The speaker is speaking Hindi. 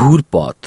ঘুরপথ